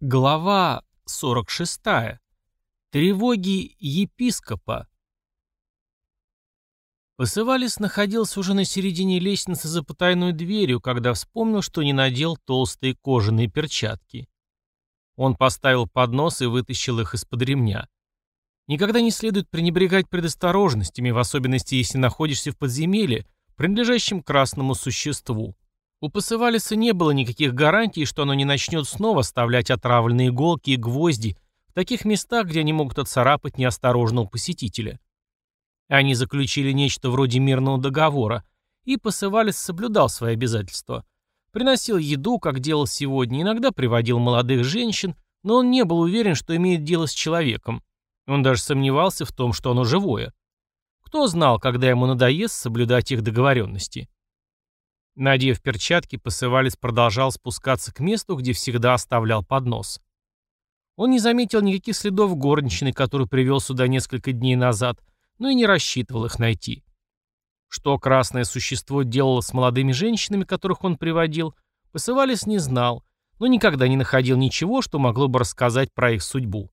Глава 46. Тревоги епископа. Посывалис находился уже на середине лестницы за потайной дверью, когда вспомнил, что не надел толстые кожаные перчатки. Он поставил поднос и вытащил их из-под ремня. Никогда не следует пренебрегать предосторожностями, в особенности если находишься в подземелье, принадлежащем красному существу. У Пасывалиса не было никаких гарантий, что оно не начнет снова оставлять отравленные иголки и гвозди в таких местах, где они могут отцарапать неосторожного посетителя. Они заключили нечто вроде мирного договора, и Пасывалис соблюдал свои обязательства. Приносил еду, как делал сегодня, иногда приводил молодых женщин, но он не был уверен, что имеет дело с человеком. Он даже сомневался в том, что оно живое. Кто знал, когда ему надоест соблюдать их договоренности. Надев перчатки, посывалец продолжал спускаться к месту, где всегда оставлял поднос. Он не заметил никаких следов горничной, которую привел сюда несколько дней назад, но и не рассчитывал их найти. Что красное существо делало с молодыми женщинами, которых он приводил, посывалец не знал, но никогда не находил ничего, что могло бы рассказать про их судьбу.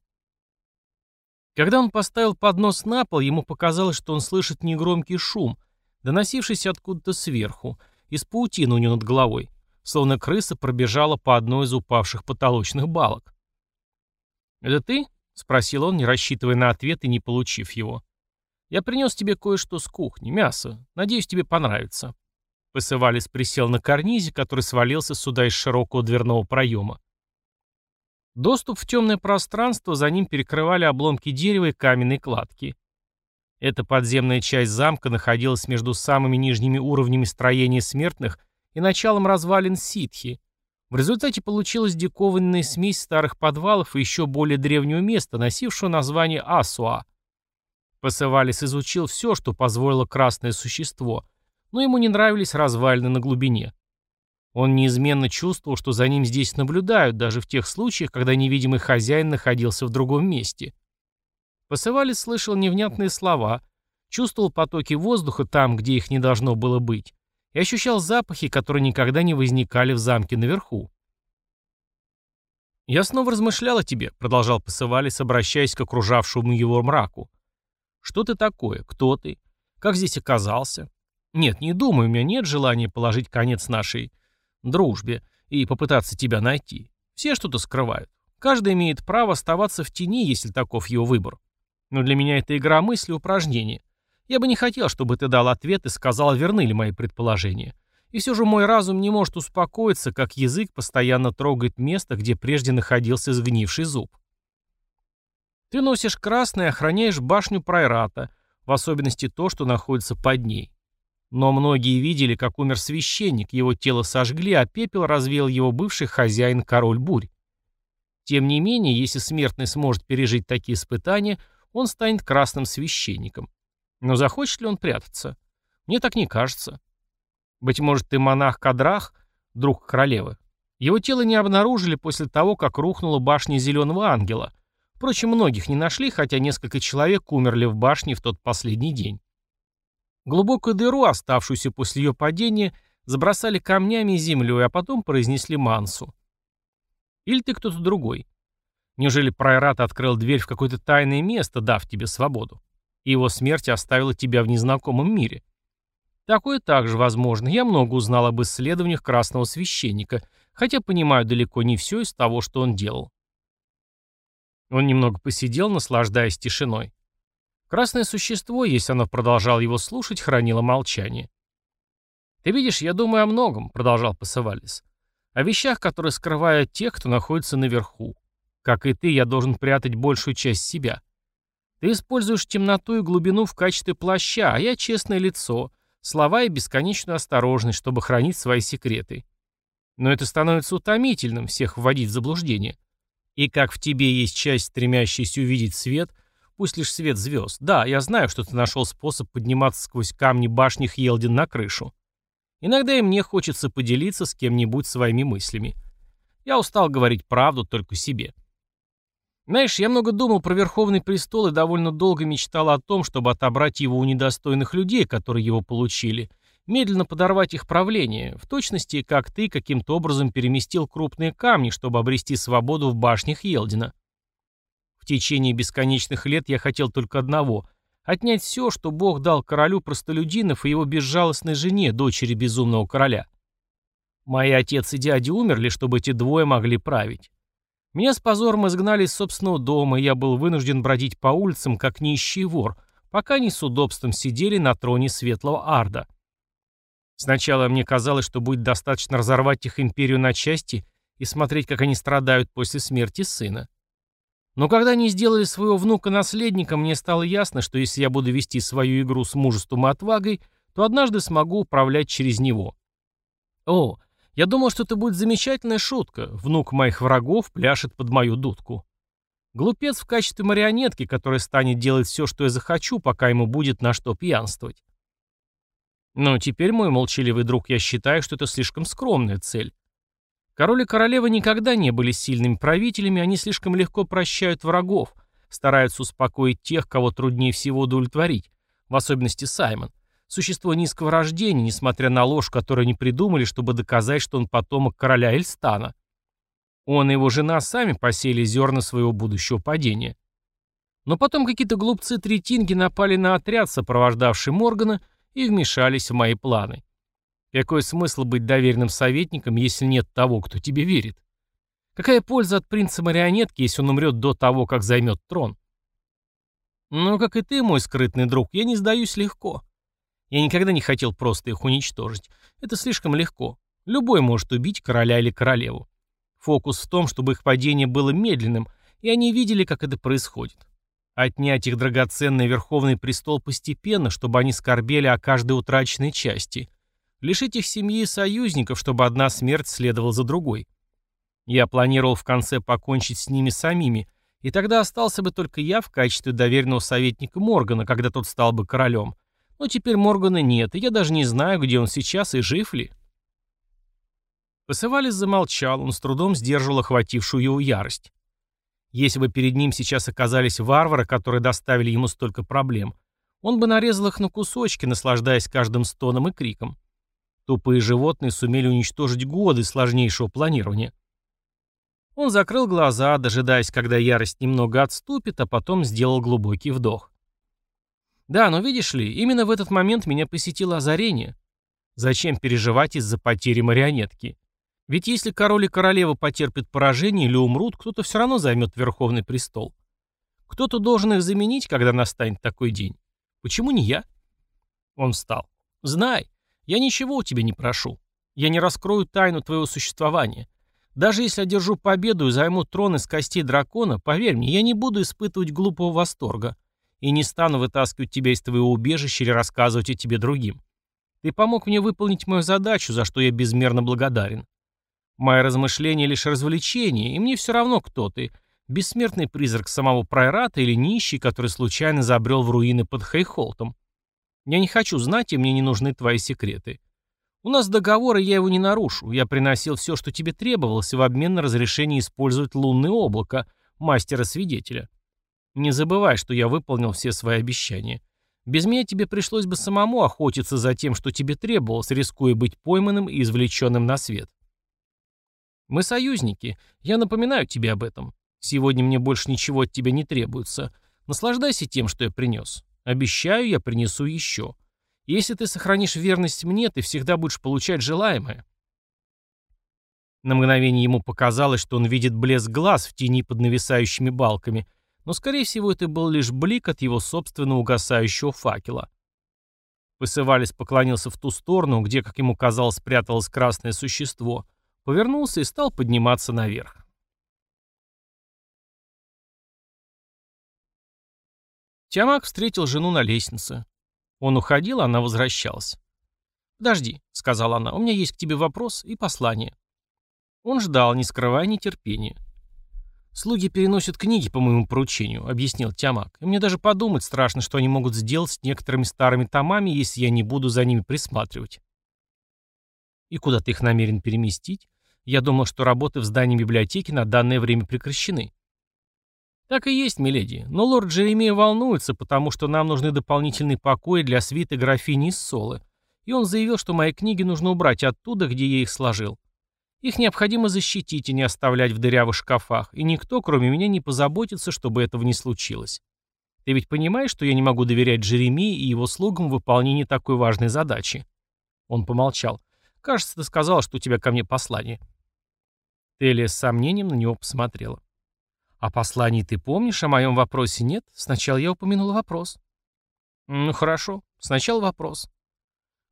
Когда он поставил поднос на пол, ему показалось, что он слышит негромкий шум, доносившийся откуда-то сверху, из паутины у него над головой, словно крыса пробежала по одной из упавших потолочных балок. «Это ты?» — спросил он, не рассчитывая на ответ и не получив его. «Я принес тебе кое-что с кухни, мясо. Надеюсь, тебе понравится». Пасывалис присел на карнизе, который свалился сюда из широкого дверного проема. Доступ в темное пространство за ним перекрывали обломки дерева и каменной кладки. Эта подземная часть замка находилась между самыми нижними уровнями строения смертных и началом развалин ситхи. В результате получилась дикованная смесь старых подвалов и еще более древнего места, носившего название Асуа. Пасывалис изучил все, что позволило красное существо, но ему не нравились развалины на глубине. Он неизменно чувствовал, что за ним здесь наблюдают, даже в тех случаях, когда невидимый хозяин находился в другом месте. Посывалец слышал невнятные слова, чувствовал потоки воздуха там, где их не должно было быть, и ощущал запахи, которые никогда не возникали в замке наверху. «Я снова размышлял о тебе», — продолжал Пасывалис, обращаясь к окружавшему его мраку. «Что ты такое? Кто ты? Как здесь оказался? Нет, не думаю, у меня нет желания положить конец нашей дружбе и попытаться тебя найти. Все что-то скрывают. Каждый имеет право оставаться в тени, если таков его выбор. Но для меня это игра мысли упражнение. Я бы не хотел, чтобы ты дал ответ и сказал, верны ли мои предположения. И все же мой разум не может успокоиться, как язык постоянно трогает место, где прежде находился сгнивший зуб. Ты носишь красное и охраняешь башню Прайрата, в особенности то, что находится под ней. Но многие видели, как умер священник, его тело сожгли, а пепел развеял его бывший хозяин король бурь. Тем не менее, если смертный сможет пережить такие испытания – он станет красным священником. Но захочет ли он прятаться? Мне так не кажется. Быть может, ты монах Кадрах, друг королевы? Его тело не обнаружили после того, как рухнула башня Зеленого Ангела. Впрочем, многих не нашли, хотя несколько человек умерли в башне в тот последний день. Глубокую дыру, оставшуюся после ее падения, забросали камнями и землей, а потом произнесли мансу. Или ты кто-то другой. Неужели Прайрат открыл дверь в какое-то тайное место, дав тебе свободу? И его смерть оставила тебя в незнакомом мире? Такое также возможно. Я много узнал об исследованиях красного священника, хотя понимаю далеко не все из того, что он делал. Он немного посидел, наслаждаясь тишиной. Красное существо, если оно продолжало его слушать, хранило молчание. «Ты видишь, я думаю о многом», — продолжал Пасавалис. «О вещах, которые скрывают тех, кто находится наверху. Как и ты, я должен прятать большую часть себя. Ты используешь темноту и глубину в качестве плаща, а я честное лицо, слова и бесконечную осторожность, чтобы хранить свои секреты. Но это становится утомительным, всех вводить в заблуждение. И как в тебе есть часть, стремящаяся увидеть свет, пусть лишь свет звезд. Да, я знаю, что ты нашел способ подниматься сквозь камни башни Хьелдин на крышу. Иногда и мне хочется поделиться с кем-нибудь своими мыслями. Я устал говорить правду только себе. Знаешь, я много думал про Верховный Престол и довольно долго мечтал о том, чтобы отобрать его у недостойных людей, которые его получили, медленно подорвать их правление, в точности, как ты каким-то образом переместил крупные камни, чтобы обрести свободу в башнях Елдина. В течение бесконечных лет я хотел только одного — отнять все, что Бог дал королю простолюдинов и его безжалостной жене, дочери безумного короля. Мои отец и дядя умерли, чтобы эти двое могли править. Меня с позором изгнали из собственного дома, и я был вынужден бродить по улицам, как нищий вор, пока они с удобством сидели на троне Светлого Арда. Сначала мне казалось, что будет достаточно разорвать их империю на части и смотреть, как они страдают после смерти сына. Но когда они сделали своего внука наследником, мне стало ясно, что если я буду вести свою игру с мужеством и отвагой, то однажды смогу управлять через него. О, я думал, что это будет замечательная шутка. Внук моих врагов пляшет под мою дудку. Глупец в качестве марионетки, которая станет делать все, что я захочу, пока ему будет на что пьянствовать. Но теперь, мой молчаливый друг, я считаю, что это слишком скромная цель. Король и королева никогда не были сильными правителями, они слишком легко прощают врагов, стараются успокоить тех, кого труднее всего удовлетворить, в особенности Саймон. Существо низкого рождения, несмотря на ложь, которую они придумали, чтобы доказать, что он потомок короля Эльстана. Он и его жена сами посеяли зерна своего будущего падения. Но потом какие-то глупцы-третинги напали на отряд, сопровождавший Моргана, и вмешались в мои планы. Какой смысл быть доверенным советником, если нет того, кто тебе верит? Какая польза от принца-марионетки, если он умрет до того, как займет трон? Но, как и ты, мой скрытный друг, я не сдаюсь легко. Я никогда не хотел просто их уничтожить. Это слишком легко. Любой может убить короля или королеву. Фокус в том, чтобы их падение было медленным, и они видели, как это происходит. Отнять их драгоценный верховный престол постепенно, чтобы они скорбели о каждой утраченной части. Лишить их семьи и союзников, чтобы одна смерть следовала за другой. Я планировал в конце покончить с ними самими, и тогда остался бы только я в качестве доверенного советника Моргана, когда тот стал бы королем. Но теперь Моргана нет, и я даже не знаю, где он сейчас и жив ли. Посывалис замолчал, он с трудом сдерживал охватившую его ярость. Если бы перед ним сейчас оказались варвары, которые доставили ему столько проблем, он бы нарезал их на кусочки, наслаждаясь каждым стоном и криком. Тупые животные сумели уничтожить годы сложнейшего планирования. Он закрыл глаза, дожидаясь, когда ярость немного отступит, а потом сделал глубокий вдох. Да, но видишь ли, именно в этот момент меня посетило озарение. Зачем переживать из-за потери марионетки? Ведь если король и королева потерпят поражение или умрут, кто-то все равно займет Верховный престол. Кто-то должен их заменить, когда настанет такой день. Почему не я? Он встал. Знай, я ничего у тебя не прошу. Я не раскрою тайну твоего существования. Даже если одержу победу и займу трон из костей дракона, поверь мне, я не буду испытывать глупого восторга и не стану вытаскивать тебя из твоего убежища или рассказывать о тебе другим. Ты помог мне выполнить мою задачу, за что я безмерно благодарен. Мои размышления лишь развлечение, и мне все равно, кто ты. Бессмертный призрак самого Прайрата или нищий, который случайно забрел в руины под Хейхолтом. Я не хочу знать, и мне не нужны твои секреты. У нас договор, и я его не нарушу. Я приносил все, что тебе требовалось, в обмен на разрешение использовать лунное облако, мастера-свидетеля. Не забывай, что я выполнил все свои обещания. Без меня тебе пришлось бы самому охотиться за тем, что тебе требовалось, рискуя быть пойманным и извлеченным на свет. Мы союзники. Я напоминаю тебе об этом. Сегодня мне больше ничего от тебя не требуется. Наслаждайся тем, что я принес. Обещаю, я принесу еще. Если ты сохранишь верность мне, ты всегда будешь получать желаемое. На мгновение ему показалось, что он видит блеск глаз в тени под нависающими балками, но, скорее всего, это был лишь блик от его собственно угасающего факела. Посывалис поклонился в ту сторону, где, как ему казалось, спряталось красное существо, повернулся и стал подниматься наверх. Тиамак встретил жену на лестнице. Он уходил, она возвращалась. «Подожди», — сказала она, — «у меня есть к тебе вопрос и послание». Он ждал, не скрывая нетерпения. «Слуги переносят книги по моему поручению», — объяснил Тиамак. «И мне даже подумать страшно, что они могут сделать с некоторыми старыми томами, если я не буду за ними присматривать». «И куда ты их намерен переместить?» Я думал, что работы в здании библиотеки на данное время прекращены. Так и есть, миледи. Но лорд Джеремия волнуется, потому что нам нужны дополнительные покои для свиты графини из Солы. и он заявил, что мои книги нужно убрать оттуда, где я их сложил. Их необходимо защитить и не оставлять в дырявых шкафах, и никто, кроме меня, не позаботится, чтобы этого не случилось. Ты ведь понимаешь, что я не могу доверять Джеремии и его слугам в выполнении такой важной задачи?» Он помолчал. «Кажется, ты сказал, что у тебя ко мне послание». Телия с сомнением на него посмотрела. «А посланий ты помнишь, о моем вопросе нет? Сначала я упомянула вопрос». «Ну хорошо, сначала вопрос».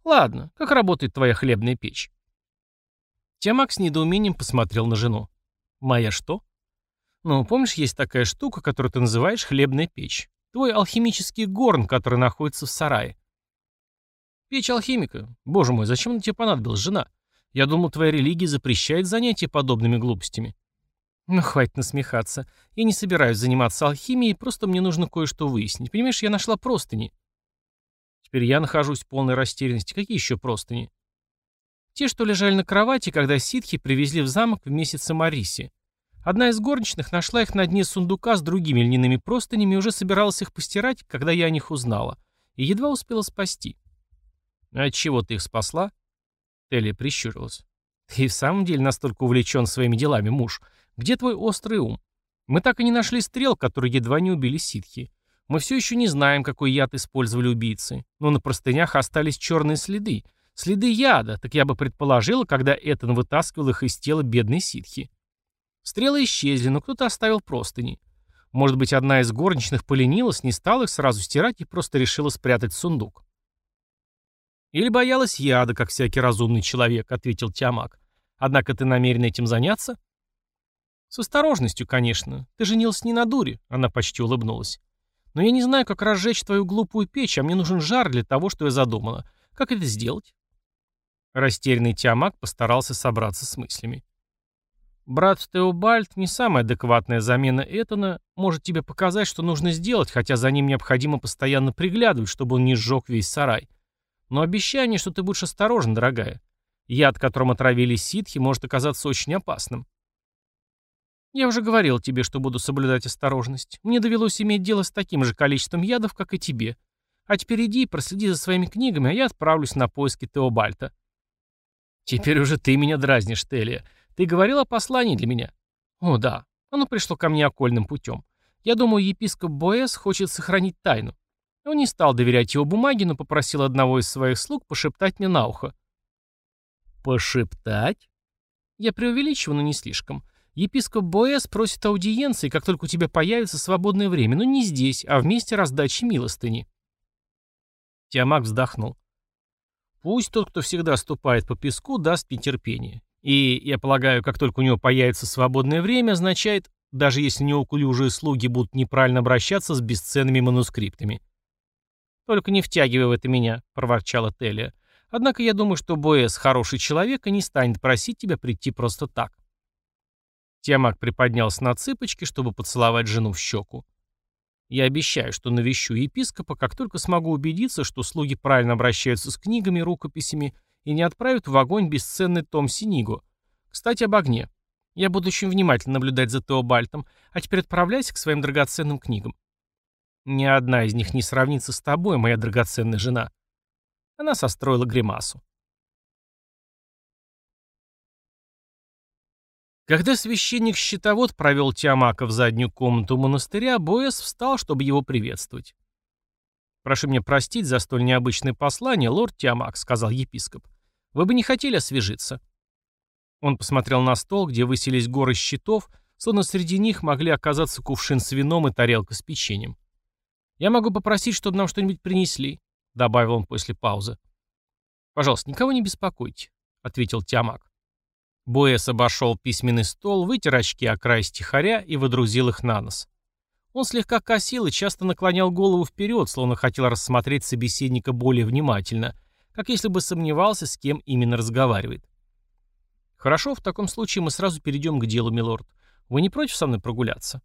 «Ладно, как работает твоя хлебная печь?» Тиамак с недоумением посмотрел на жену. «Моя что?» «Ну, помнишь, есть такая штука, которую ты называешь хлебная печь? Твой алхимический горн, который находится в сарае». «Печь алхимика? Боже мой, зачем она тебе понадобилась, жена? Я думал, твоя религия запрещает занятия подобными глупостями». «Ну, хватит насмехаться. Я не собираюсь заниматься алхимией, просто мне нужно кое-что выяснить. Понимаешь, я нашла простыни». Теперь я нахожусь в полной растерянности. Какие еще простыни? Те, что лежали на кровати, когда ситхи привезли в замок в месяце Мариси. Одна из горничных нашла их на дне сундука с другими льняными простынями и уже собиралась их постирать, когда я о них узнала. И едва успела спасти. «А от чего ты их спасла?» Телли прищурилась. «Ты в самом деле настолько увлечен своими делами, муж. Где твой острый ум? Мы так и не нашли стрел, которые едва не убили ситхи. Мы все еще не знаем, какой яд использовали убийцы. Но на простынях остались черные следы. Следы яда, так я бы предположила, когда Этан вытаскивал их из тела бедной ситхи. Стрелы исчезли, но кто-то оставил простыни. Может быть, одна из горничных поленилась, не стала их сразу стирать и просто решила спрятать в сундук. «Или боялась яда, как всякий разумный человек», — ответил Тиамак. «Однако ты намерен этим заняться?» «С осторожностью, конечно. Ты женился не на дуре», — она почти улыбнулась. «Но я не знаю, как разжечь твою глупую печь, а мне нужен жар для того, что я задумала. Как это сделать?» Растерянный Тиамак постарался собраться с мыслями. «Брат Теобальд не самая адекватная замена Этана, может тебе показать, что нужно сделать, хотя за ним необходимо постоянно приглядывать, чтобы он не сжег весь сарай. Но обещание, что ты будешь осторожен, дорогая. Яд, которым отравились ситхи, может оказаться очень опасным. Я уже говорил тебе, что буду соблюдать осторожность. Мне довелось иметь дело с таким же количеством ядов, как и тебе. А теперь иди и проследи за своими книгами, а я отправлюсь на поиски Теобальта. Теперь уже ты меня дразнишь, Телия. Ты говорил о послании для меня? О, да. Оно пришло ко мне окольным путем. Я думаю, епископ Боэс хочет сохранить тайну. Он не стал доверять его бумаге, но попросил одного из своих слуг пошептать мне на ухо. «Пошептать?» Я преувеличиваю, но не слишком. Епископ Боэс просит аудиенции, как только у тебя появится свободное время, но не здесь, а в месте раздачи милостыни. Тиамак вздохнул. Пусть тот, кто всегда ступает по песку, даст мне терпение. И, я полагаю, как только у него появится свободное время, означает, даже если неуклюжие слуги будут неправильно обращаться с бесценными манускриптами. «Только не втягивай в это меня», — проворчала Телия. «Однако я думаю, что Боэс хороший человек и не станет просить тебя прийти просто так». Тиамак приподнялся на цыпочки, чтобы поцеловать жену в щеку. «Я обещаю, что навещу епископа, как только смогу убедиться, что слуги правильно обращаются с книгами, рукописями и не отправят в огонь бесценный том Синиго. Кстати, об огне. Я буду очень внимательно наблюдать за Теобальтом, а теперь отправляйся к своим драгоценным книгам. Ни одна из них не сравнится с тобой, моя драгоценная жена». Она состроила гримасу. Когда священник-щитовод провел Тиамака в заднюю комнату монастыря, Боэс встал, чтобы его приветствовать. «Прошу меня простить за столь необычное послание, лорд Тиамак», — сказал епископ. «Вы бы не хотели освежиться?» Он посмотрел на стол, где высились горы щитов, словно среди них могли оказаться кувшин с вином и тарелка с печеньем. «Я могу попросить, чтобы нам что-нибудь принесли», — добавил он после паузы. «Пожалуйста, никого не беспокойте», — ответил Тиамак. Боэс обошел письменный стол, вытер очки о край стихаря и водрузил их на нос. Он слегка косил и часто наклонял голову вперед, словно хотел рассмотреть собеседника более внимательно, как если бы сомневался, с кем именно разговаривает. «Хорошо, в таком случае мы сразу перейдем к делу, милорд. Вы не против со мной прогуляться?»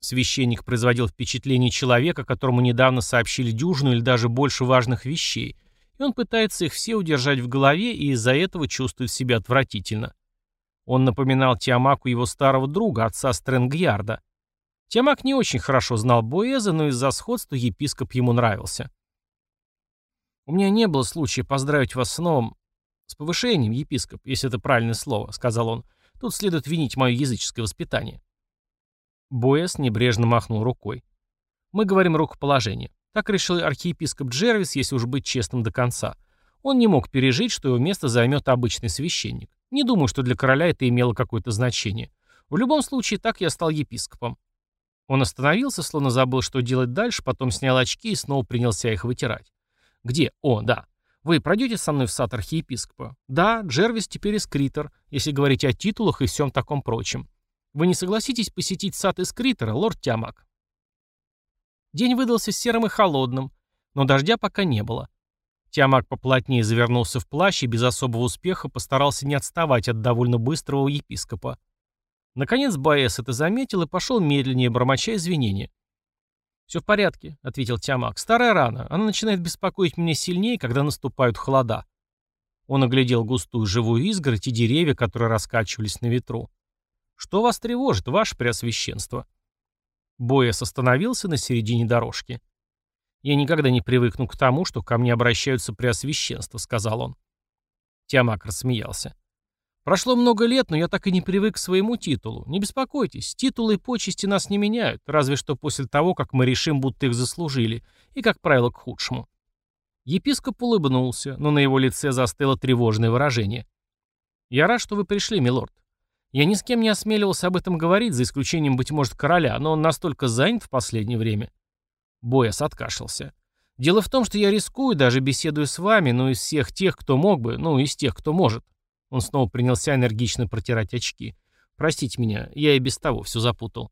Священник производил впечатление человека, которому недавно сообщили дюжину или даже больше важных вещей – и он пытается их все удержать в голове и из-за этого чувствует себя отвратительно. Он напоминал Тиамаку его старого друга, отца Стрэнгьярда. Тиамак не очень хорошо знал Боэза, но из-за сходства епископ ему нравился. «У меня не было случая поздравить вас с новым... с повышением, епископ, если это правильное слово», — сказал он. «Тут следует винить мое языческое воспитание». Боэс небрежно махнул рукой. «Мы говорим рукоположение. Так решил архиепископ Джервис, если уж быть честным до конца. Он не мог пережить, что его место займет обычный священник. Не думаю, что для короля это имело какое-то значение. В любом случае, так я стал епископом. Он остановился, словно забыл, что делать дальше, потом снял очки и снова принялся их вытирать. «Где? О, да. Вы пройдете со мной в сад архиепископа? Да, Джервис теперь эскритор, если говорить о титулах и всем таком прочем. Вы не согласитесь посетить сад эскритора, лорд Тямак?» День выдался серым и холодным, но дождя пока не было. Тямак поплотнее завернулся в плащ и без особого успеха постарался не отставать от довольно быстрого епископа. Наконец Баэс это заметил и пошел медленнее, бормоча извинения. «Все в порядке», — ответил Тямак. «Старая рана. Она начинает беспокоить меня сильнее, когда наступают холода». Он оглядел густую живую изгородь и деревья, которые раскачивались на ветру. «Что вас тревожит, ваше преосвященство?» Боэс остановился на середине дорожки. «Я никогда не привыкну к тому, что ко мне обращаются преосвященства», — сказал он. Тиамак рассмеялся. «Прошло много лет, но я так и не привык к своему титулу. Не беспокойтесь, титулы и почести нас не меняют, разве что после того, как мы решим, будто их заслужили, и, как правило, к худшему». Епископ улыбнулся, но на его лице застыло тревожное выражение. «Я рад, что вы пришли, милорд. Я ни с кем не осмеливался об этом говорить, за исключением, быть может, короля, но он настолько занят в последнее время. Бояс откашлялся. «Дело в том, что я рискую, даже беседую с вами, но из всех тех, кто мог бы, ну, из тех, кто может». Он снова принялся энергично протирать очки. «Простите меня, я и без того все запутал».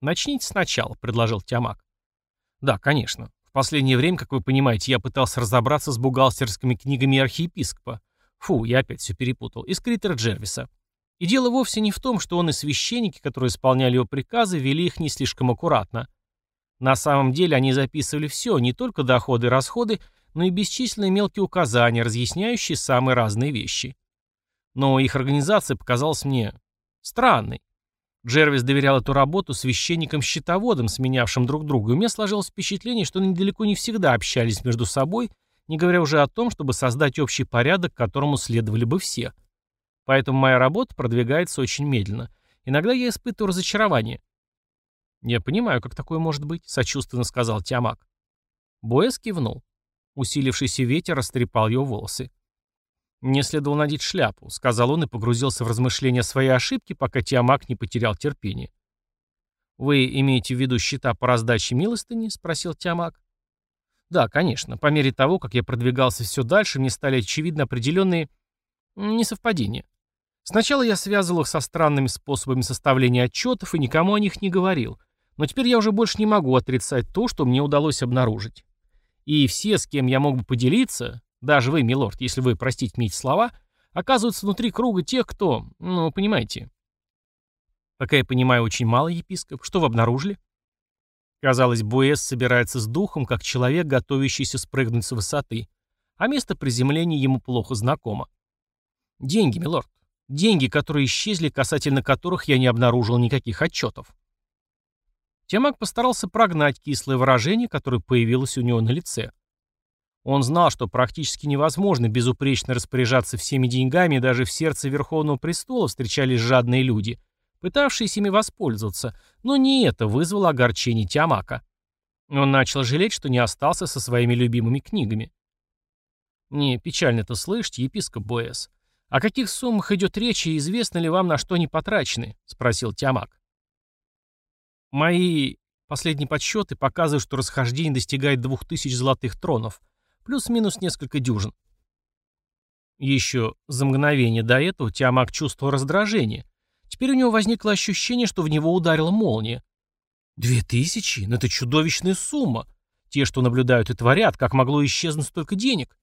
«Начните сначала», — предложил Тямак. «Да, конечно. В последнее время, как вы понимаете, я пытался разобраться с бухгалтерскими книгами архиепископа. Фу, я опять все перепутал. Из Критера Джервиса. И дело вовсе не в том, что он и священники, которые исполняли его приказы, вели их не слишком аккуратно. На самом деле они записывали все, не только доходы и расходы, но и бесчисленные мелкие указания, разъясняющие самые разные вещи. Но их организация показалась мне странной. Джервис доверял эту работу священникам-счетоводам, сменявшим друг друга, и у меня сложилось впечатление, что они далеко не всегда общались между собой, не говоря уже о том, чтобы создать общий порядок, которому следовали бы все. Поэтому моя работа продвигается очень медленно. Иногда я испытываю разочарование. «Я понимаю, как такое может быть», — сочувственно сказал Тиамак. Боэс кивнул. Усилившийся ветер растрепал его волосы. «Мне следовало надеть шляпу», — сказал он и погрузился в размышления о своей ошибке, пока Тиамак не потерял терпение. «Вы имеете в виду счета по раздаче милостыни?» — спросил Тиамак. «Да, конечно. По мере того, как я продвигался все дальше, мне стали очевидны определенные несовпадения. Сначала я связывал их со странными способами составления отчетов и никому о них не говорил, но теперь я уже больше не могу отрицать то, что мне удалось обнаружить. И все, с кем я мог бы поделиться, даже вы, милорд, если вы простите мне эти слова, оказываются внутри круга тех, кто, ну, понимаете. Пока я понимаю очень мало, епископ, что вы обнаружили? Казалось, Буэс собирается с духом, как человек, готовящийся спрыгнуть с высоты, а место приземления ему плохо знакомо. Деньги, милорд. Деньги, которые исчезли, касательно которых я не обнаружил никаких отчетов. Темак постарался прогнать кислое выражение, которое появилось у него на лице. Он знал, что практически невозможно безупречно распоряжаться всеми деньгами, даже в сердце Верховного Престола встречались жадные люди, пытавшиеся ими воспользоваться, но не это вызвало огорчение Тиамака. Он начал жалеть, что не остался со своими любимыми книгами. «Не печально это слышать, епископ Боэс. О каких суммах идет речь и известно ли вам, на что они потрачены?» — спросил Тиамак. Мои последние подсчеты показывают, что расхождение достигает двух тысяч золотых тронов, плюс-минус несколько дюжин. Еще за мгновение до этого Тиамак чувствовал раздражение. Теперь у него возникло ощущение, что в него ударила молния. Две тысячи? Ну это чудовищная сумма. Те, что наблюдают и творят, как могло исчезнуть столько денег?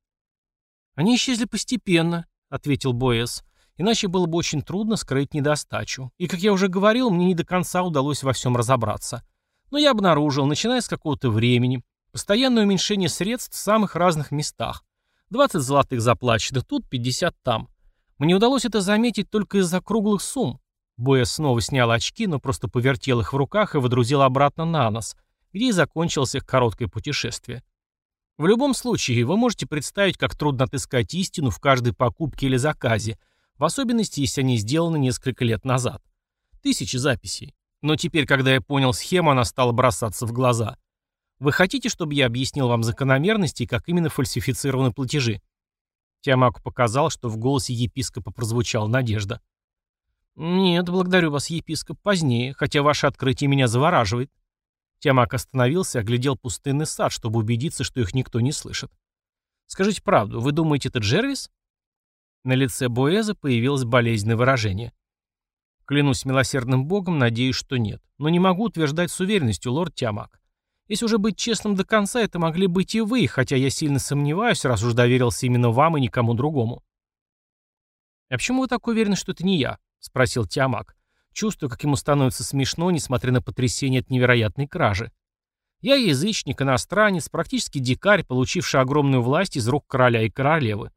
Они исчезли постепенно, ответил Боэс. Иначе было бы очень трудно скрыть недостачу. И, как я уже говорил, мне не до конца удалось во всем разобраться. Но я обнаружил, начиная с какого-то времени, постоянное уменьшение средств в самых разных местах. 20 золотых заплачено тут, 50 там. Мне удалось это заметить только из-за круглых сумм. Боя снова снял очки, но просто повертел их в руках и водрузил обратно на нос, где и закончилось их короткое путешествие. В любом случае, вы можете представить, как трудно отыскать истину в каждой покупке или заказе, в особенности, если они сделаны несколько лет назад. Тысячи записей. Но теперь, когда я понял схему, она стала бросаться в глаза. Вы хотите, чтобы я объяснил вам закономерности и как именно фальсифицированы платежи? Тиамаку показал, что в голосе епископа прозвучала надежда. «Нет, благодарю вас, епископ, позднее, хотя ваше открытие меня завораживает». Тиамак остановился оглядел пустынный сад, чтобы убедиться, что их никто не слышит. «Скажите правду, вы думаете, это Джервис?» На лице Боэза появилось болезненное выражение. «Клянусь милосердным богом, надеюсь, что нет. Но не могу утверждать с уверенностью, лорд Тиамак. Если уже быть честным до конца, это могли быть и вы, хотя я сильно сомневаюсь, раз уж доверился именно вам и никому другому. «А почему вы так уверены, что это не я?» — спросил Тиамак. Чувствую, как ему становится смешно, несмотря на потрясение от невероятной кражи. Я язычник, иностранец, практически дикарь, получивший огромную власть из рук короля и королевы.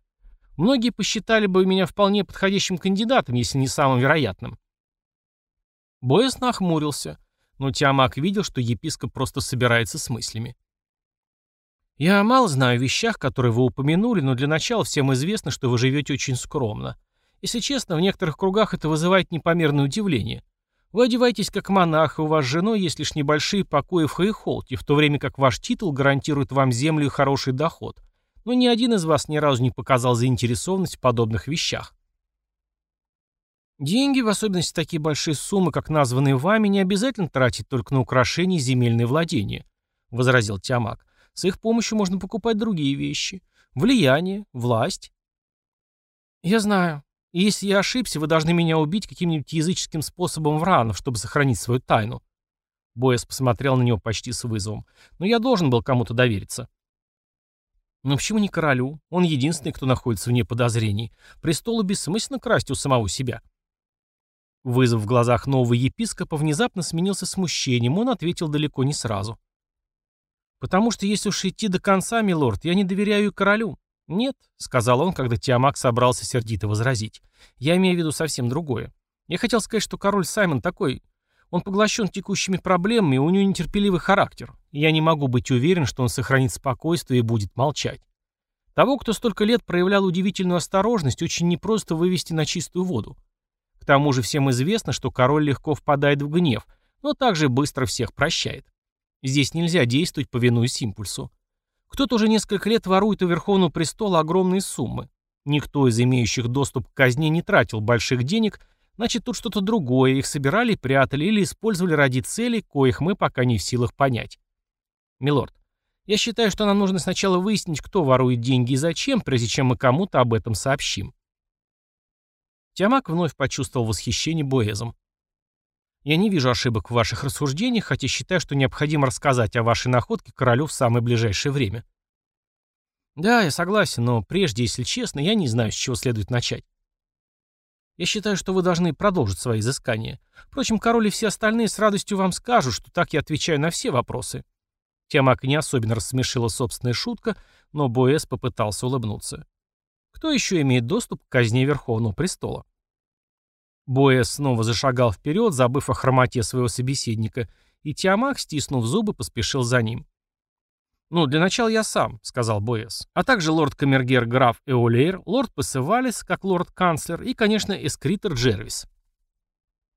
Многие посчитали бы меня вполне подходящим кандидатом, если не самым вероятным. Бояс нахмурился но Тиамак видел, что епископ просто собирается с мыслями. «Я мало знаю о вещах, которые вы упомянули, но для начала всем известно, что вы живете очень скромно. Если честно, в некоторых кругах это вызывает непомерное удивление. Вы одеваетесь как монах, и у вас с женой есть лишь небольшие покои в Хайхолте, в то время как ваш титул гарантирует вам землю и хороший доход. Но ни один из вас ни разу не показал заинтересованность в подобных вещах. Деньги, в особенности такие большие суммы, как названные вами, не обязательно тратить только на украшения и земельные владения, возразил Тиамак. С их помощью можно покупать другие вещи. Влияние, власть. Я знаю. И если я ошибся, вы должны меня убить каким-нибудь языческим способом вранов, чтобы сохранить свою тайну. Боэс посмотрел на него почти с вызовом. Но я должен был кому-то довериться. Но почему не королю? Он единственный, кто находится вне подозрений. Престолу бессмысленно красть у самого себя. Вызов в глазах нового епископа внезапно сменился смущением, он ответил далеко не сразу. «Потому что если уж идти до конца, милорд, я не доверяю королю». «Нет», — сказал он, когда Тиамак собрался сердито возразить. «Я имею в виду совсем другое. Я хотел сказать, что король Саймон такой... Он поглощен текущими проблемами, у него нетерпеливый характер. Я не могу быть уверен, что он сохранит спокойствие и будет молчать. Того, кто столько лет проявлял удивительную осторожность, очень непросто вывести на чистую воду. К тому же всем известно, что король легко впадает в гнев, но также быстро всех прощает. Здесь нельзя действовать, повинуясь импульсу. Кто-то уже несколько лет ворует у Верховного престола огромные суммы. Никто из имеющих доступ к казне не тратил больших денег, значит тут что-то другое, их собирали, прятали или использовали ради целей, коих мы пока не в силах понять. Милорд, я считаю, что нам нужно сначала выяснить, кто ворует деньги и зачем, прежде чем мы кому-то об этом сообщим. Тиамак вновь почувствовал восхищение Боэзом. «Я не вижу ошибок в ваших рассуждениях, хотя считаю, что необходимо рассказать о вашей находке королю в самое ближайшее время». «Да, я согласен, но прежде, если честно, я не знаю, с чего следует начать. Я считаю, что вы должны продолжить свои изыскания. Впрочем, король и все остальные с радостью вам скажут, что так я отвечаю на все вопросы». Тиамак не особенно рассмешила собственная шутка, но Боэс попытался улыбнуться. Кто еще имеет доступ к казне Верховного Престола? Боя снова зашагал вперед, забыв о хромоте своего собеседника, и Тиамах, стиснув зубы, поспешил за ним. «Ну, для начала я сам», — сказал Боэс, «а также лорд-камергер граф Эолейр, лорд Пассевалис, как лорд-канцлер, и, конечно, эскритер Джервис».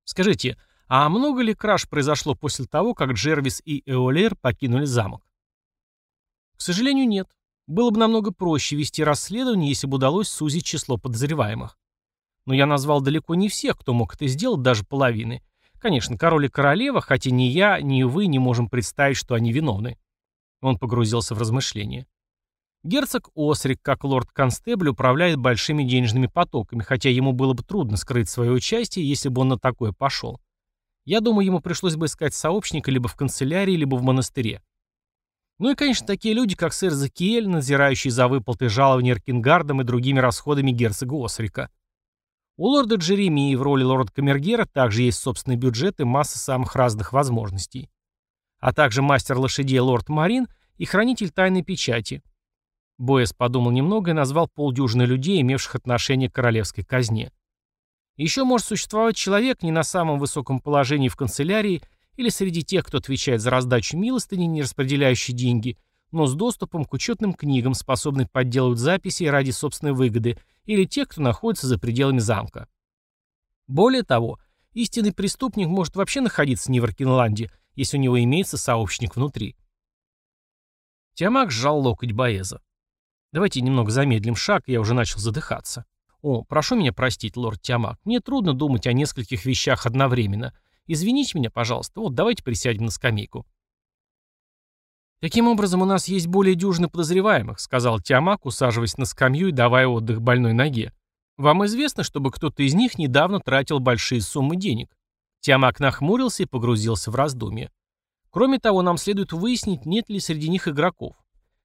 «Скажите, а много ли краж произошло после того, как Джервис и Эолейр покинули замок?» «К сожалению, нет. Было бы намного проще вести расследование, если бы удалось сузить число подозреваемых. Но я назвал далеко не всех, кто мог это сделать, даже половины. Конечно, король и королева, хотя ни я, ни вы не можем представить, что они виновны. Он погрузился в размышления. Герцог Осрик, как лорд-констебль, управляет большими денежными потоками, хотя ему было бы трудно скрыть свое участие, если бы он на такое пошел. Я думаю, ему пришлось бы искать сообщника либо в канцелярии, либо в монастыре. Ну и, конечно, такие люди, как сэр Закиэль, надзирающий за выплатой жалований Эркингардом и другими расходами герцога Осрика. У лорда Джеремии в роли лорда Камергера также есть собственный бюджет и масса самых разных возможностей. А также мастер лошадей лорд Марин и хранитель тайной печати. Боэс подумал немного и назвал полдюжины людей, имевших отношение к королевской казне. Еще может существовать человек не на самом высоком положении в канцелярии или среди тех, кто отвечает за раздачу милостыни, не распределяющий деньги, но с доступом к учетным книгам, способный подделывать записи ради собственной выгоды, или тех, кто находится за пределами замка. Более того, истинный преступник может вообще находиться не в Аркинланде, если у него имеется сообщник внутри. Тиамак сжал локоть Боэза. «Давайте немного замедлим шаг, я уже начал задыхаться». «О, прошу меня простить, лорд Тиамак, мне трудно думать о нескольких вещах одновременно. Извините меня, пожалуйста, вот давайте присядем на скамейку». «Таким образом, у нас есть более дюжины подозреваемых», сказал Тиамак, усаживаясь на скамью и давая отдых больной ноге. «Вам известно, чтобы кто-то из них недавно тратил большие суммы денег?» Тиамак нахмурился и погрузился в раздумье. «Кроме того, нам следует выяснить, нет ли среди них игроков.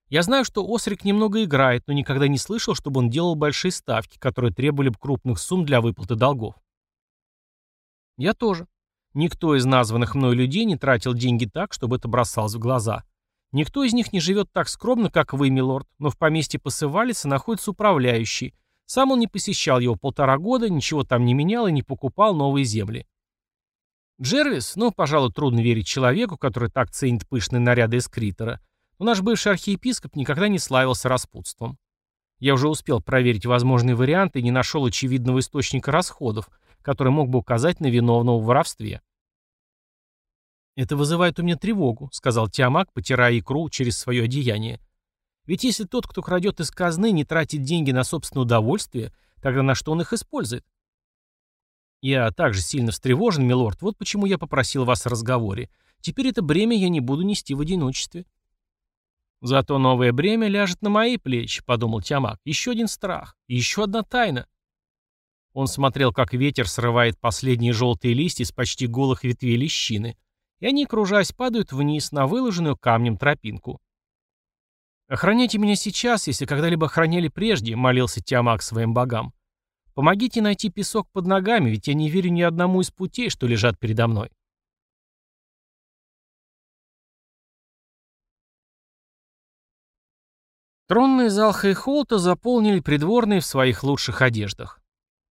Я знаю, что Осрик немного играет, но никогда не слышал, чтобы он делал большие ставки, которые требовали бы крупных сумм для выплаты долгов». «Я тоже. Никто из названных мной людей не тратил деньги так, чтобы это бросалось в глаза». Никто из них не живет так скромно, как вы, милорд, но в поместье Пасывалиса находится управляющий. Сам он не посещал его полтора года, ничего там не менял и не покупал новые земли. Джервис, ну, пожалуй, трудно верить человеку, который так ценит пышные наряды эскритера, но наш бывший архиепископ никогда не славился распутством. Я уже успел проверить возможные варианты и не нашел очевидного источника расходов, который мог бы указать на виновного в воровстве. «Это вызывает у меня тревогу», — сказал Тиамак, потирая икру через свое одеяние. «Ведь если тот, кто крадет из казны, не тратит деньги на собственное удовольствие, тогда на что он их использует?» «Я также сильно встревожен, милорд, вот почему я попросил вас о разговоре. Теперь это бремя я не буду нести в одиночестве». «Зато новое бремя ляжет на мои плечи», — подумал Тиамак. «Еще один страх, еще одна тайна». Он смотрел, как ветер срывает последние желтые листья с почти голых ветвей лещины — и они, кружась, падают вниз на выложенную камнем тропинку. «Охраняйте меня сейчас, если когда-либо охраняли прежде», — молился Тиамак своим богам. «Помогите найти песок под ногами, ведь я не верю ни одному из путей, что лежат передо мной». Тронный зал Хейхолта заполнили придворные в своих лучших одеждах.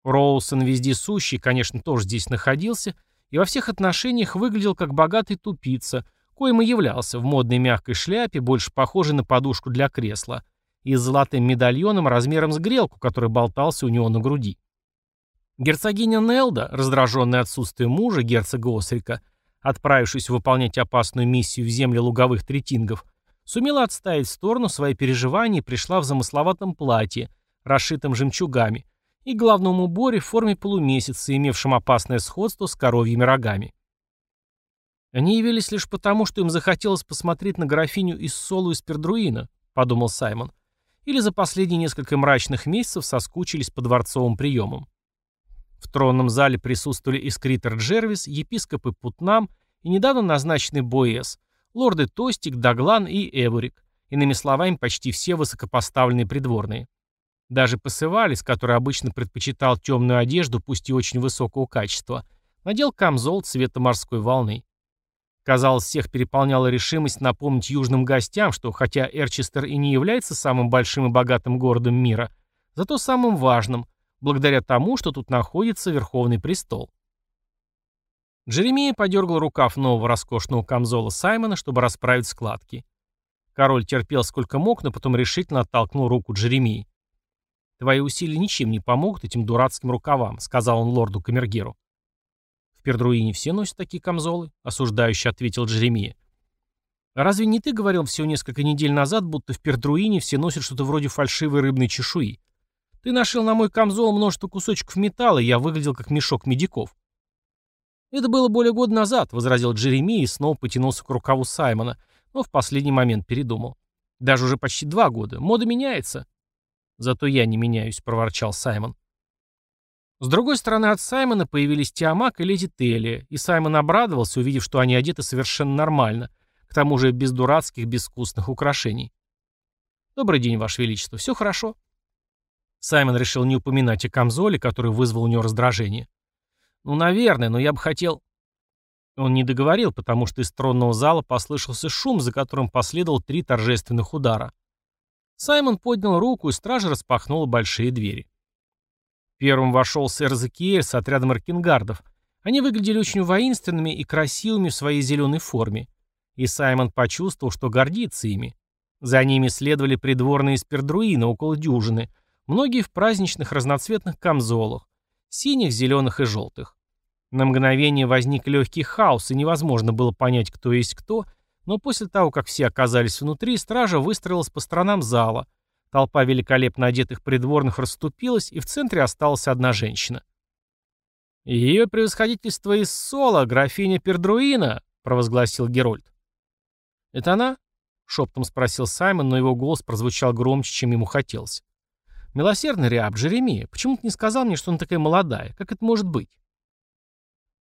Роусон вездесущий, конечно, тоже здесь находился, и во всех отношениях выглядел как богатый тупица, коим и являлся в модной мягкой шляпе, больше похожей на подушку для кресла, и с золотым медальоном размером с грелку, который болтался у него на груди. Герцогиня Нелда, раздраженная отсутствием мужа, герцога Осрика, отправившись выполнять опасную миссию в земле луговых третингов, сумела отставить в сторону свои переживания и пришла в замысловатом платье, расшитом жемчугами, и главном уборе в форме полумесяца, имевшем опасное сходство с коровьими рогами. Они явились лишь потому, что им захотелось посмотреть на графиню из Солу из Пердруина, подумал Саймон, или за последние несколько мрачных месяцев соскучились по дворцовым приемам. В тронном зале присутствовали Искритер Джервис, епископы Путнам и недавно назначенный Боэс, лорды Тостик, Даглан и Эвурик, иными словами, почти все высокопоставленные придворные. Даже Пасывалис, который обычно предпочитал темную одежду, пусть и очень высокого качества, надел камзол цвета морской волны. Казалось, всех переполняла решимость напомнить южным гостям, что хотя Эрчестер и не является самым большим и богатым городом мира, зато самым важным, благодаря тому, что тут находится Верховный престол. Джеремия подергал рукав нового роскошного камзола Саймона, чтобы расправить складки. Король терпел сколько мог, но потом решительно оттолкнул руку Джеремии. «Твои усилия ничем не помогут этим дурацким рукавам», — сказал он лорду Камергеру. «В Пердруине все носят такие камзолы», — осуждающе ответил Джеремия. разве не ты говорил всего несколько недель назад, будто в Пердруине все носят что-то вроде фальшивой рыбной чешуи? Ты нашел на мой камзол множество кусочков металла, и я выглядел как мешок медиков». «Это было более года назад», — возразил Джеремия и снова потянулся к рукаву Саймона, но в последний момент передумал. «Даже уже почти два года. Мода меняется». «Зато я не меняюсь», — проворчал Саймон. С другой стороны от Саймона появились Тиамак и леди Телия, и Саймон обрадовался, увидев, что они одеты совершенно нормально, к тому же без дурацких, безвкусных украшений. «Добрый день, Ваше Величество, все хорошо?» Саймон решил не упоминать о камзоле, который вызвал у него раздражение. «Ну, наверное, но я бы хотел...» Он не договорил, потому что из тронного зала послышался шум, за которым последовал три торжественных удара. Саймон поднял руку, и стража распахнула большие двери. Первым вошел сэр Закиэль с отрядом аркингардов. Они выглядели очень воинственными и красивыми в своей зеленой форме. И Саймон почувствовал, что гордится ими. За ними следовали придворные из Пердруина, около дюжины, многие в праздничных разноцветных камзолах, синих, зеленых и желтых. На мгновение возник легкий хаос, и невозможно было понять, кто есть кто, но после того, как все оказались внутри, стража выстроилась по сторонам зала. Толпа великолепно одетых придворных расступилась, и в центре осталась одна женщина. «Ее превосходительство из Сола, графиня Пердруина», — провозгласил Герольд. «Это она?» — шептом спросил Саймон, но его голос прозвучал громче, чем ему хотелось. «Милосердный Риаб, Джеремия, почему ты не сказал мне, что она такая молодая? Как это может быть?»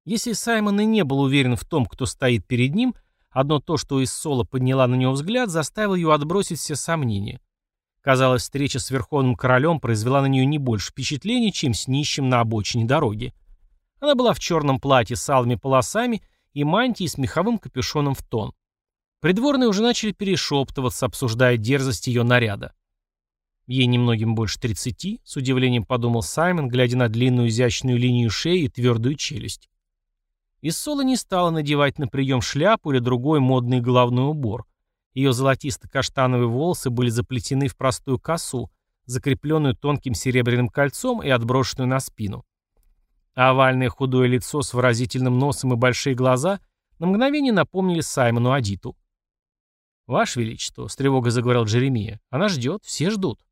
Если Саймон и не был уверен в том, кто стоит перед ним, одно то, что Иссола подняла на него взгляд, заставило ее отбросить все сомнения. Казалось, встреча с Верховным Королем произвела на нее не больше впечатлений, чем с нищим на обочине дороги. Она была в черном платье с алыми полосами и мантии с меховым капюшоном в тон. Придворные уже начали перешептываться, обсуждая дерзость ее наряда. Ей немногим больше тридцати, с удивлением подумал Саймон, глядя на длинную изящную линию шеи и твердую челюсть. Иссола не стала надевать на прием шляпу или другой модный головной убор. Ее золотисто-каштановые волосы были заплетены в простую косу, закрепленную тонким серебряным кольцом и отброшенную на спину. Овальное худое лицо с выразительным носом и большие глаза на мгновение напомнили Саймону Адиту. «Ваше Величество», — с тревогой заговорил Джеремия, — «она ждет, все ждут».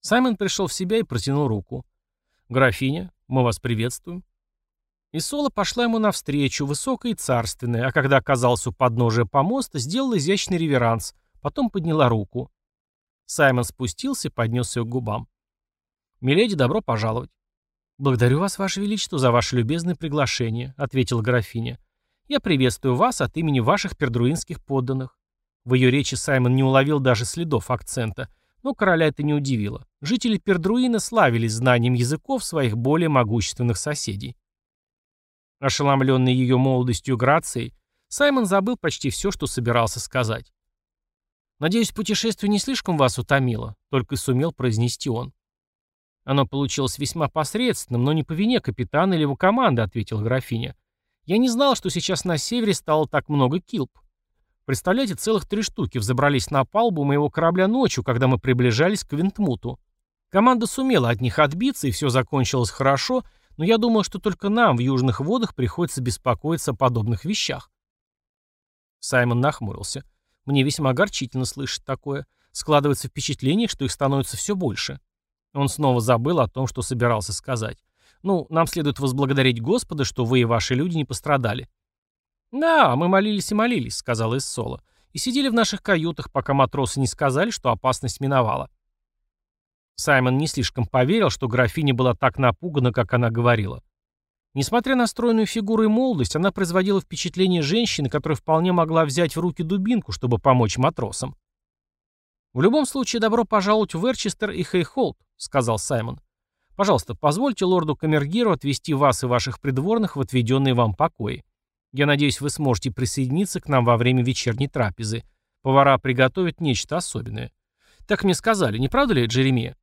Саймон пришел в себя и протянул руку. «Графиня, мы вас приветствуем». И Соло пошла ему навстречу, высокая и царственная, а когда оказался у подножия помоста, сделала изящный реверанс, потом подняла руку. Саймон спустился и поднес ее к губам. «Миледи, добро пожаловать». «Благодарю вас, Ваше Величество, за ваше любезное приглашение», — ответила графиня. «Я приветствую вас от имени ваших пердруинских подданных». В ее речи Саймон не уловил даже следов акцента, но короля это не удивило. Жители Пердруина славились знанием языков своих более могущественных соседей. Ошеломленный ее молодостью и грацией, Саймон забыл почти все, что собирался сказать. «Надеюсь, путешествие не слишком вас утомило», — только и сумел произнести он. «Оно получилось весьма посредственным, но не по вине капитана или его команды», — ответила графиня. «Я не знал, что сейчас на севере стало так много килп. Представляете, целых три штуки взобрались на палубу моего корабля ночью, когда мы приближались к Винтмуту. Команда сумела от них отбиться, и все закончилось хорошо, но я думал, что только нам в южных водах приходится беспокоиться о подобных вещах». Саймон нахмурился. «Мне весьма огорчительно слышать такое. Складывается впечатление, что их становится все больше». Он снова забыл о том, что собирался сказать. «Ну, нам следует возблагодарить Господа, что вы и ваши люди не пострадали». «Да, мы молились и молились», — сказала Иссола. «И сидели в наших каютах, пока матросы не сказали, что опасность миновала». Саймон не слишком поверил, что графиня была так напугана, как она говорила. Несмотря на стройную фигуру и молодость, она производила впечатление женщины, которая вполне могла взять в руки дубинку, чтобы помочь матросам. «В любом случае, добро пожаловать в Эрчестер и Хейхолд», — сказал Саймон. «Пожалуйста, позвольте лорду Камергеру отвезти вас и ваших придворных в отведенные вам покои. Я надеюсь, вы сможете присоединиться к нам во время вечерней трапезы. Повара приготовят нечто особенное. Так мне сказали, не правда ли, Джеремия?»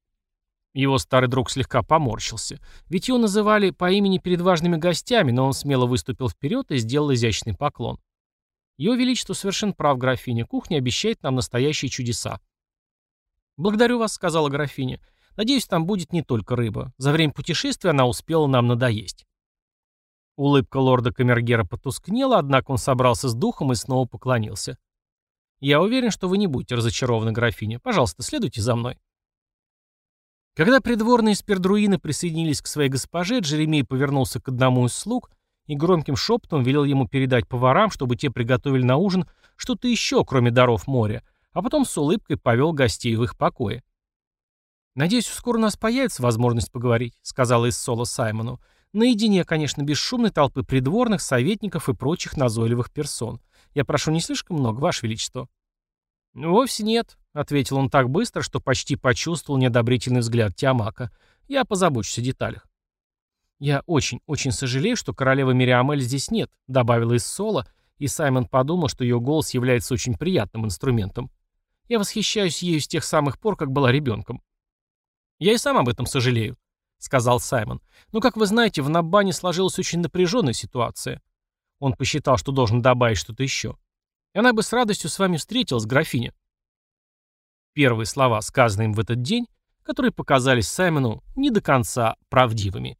Его старый друг слегка поморщился. Ведь его называли по имени перед важными гостями, но он смело выступил вперед и сделал изящный поклон. Его Величество совершенно прав, графиня. Кухня обещает нам настоящие чудеса. «Благодарю вас», — сказала графиня. «Надеюсь, там будет не только рыба. За время путешествия она успела нам надоесть». Улыбка лорда Камергера потускнела, однако он собрался с духом и снова поклонился. «Я уверен, что вы не будете разочарованы, графиня. Пожалуйста, следуйте за мной». Когда придворные из Пердруина присоединились к своей госпоже, Джеремей повернулся к одному из слуг и громким шепотом велел ему передать поварам, чтобы те приготовили на ужин что-то еще, кроме даров моря, а потом с улыбкой повел гостей в их покое. «Надеюсь, скоро у нас появится возможность поговорить», — сказала Иссола Саймону. «Наедине, конечно, без шумной толпы придворных, советников и прочих назойливых персон. Я прошу не слишком много, Ваше Величество». «Вовсе нет», — ответил он так быстро, что почти почувствовал неодобрительный взгляд Тиамака. «Я позабочусь о деталях». «Я очень, очень сожалею, что королевы Мириамель здесь нет», — добавила Иссола, и Саймон подумал, что ее голос является очень приятным инструментом. Я восхищаюсь ею с тех самых пор, как была ребенком. Я и сам об этом сожалею, сказал Саймон. Но, как вы знаете, в Наббане сложилась очень напряженная ситуация. Он посчитал, что должен добавить что-то еще. И она бы с радостью с вами встретилась, графиня. Первые слова, сказанные им в этот день, которые показались Саймону не до конца правдивыми.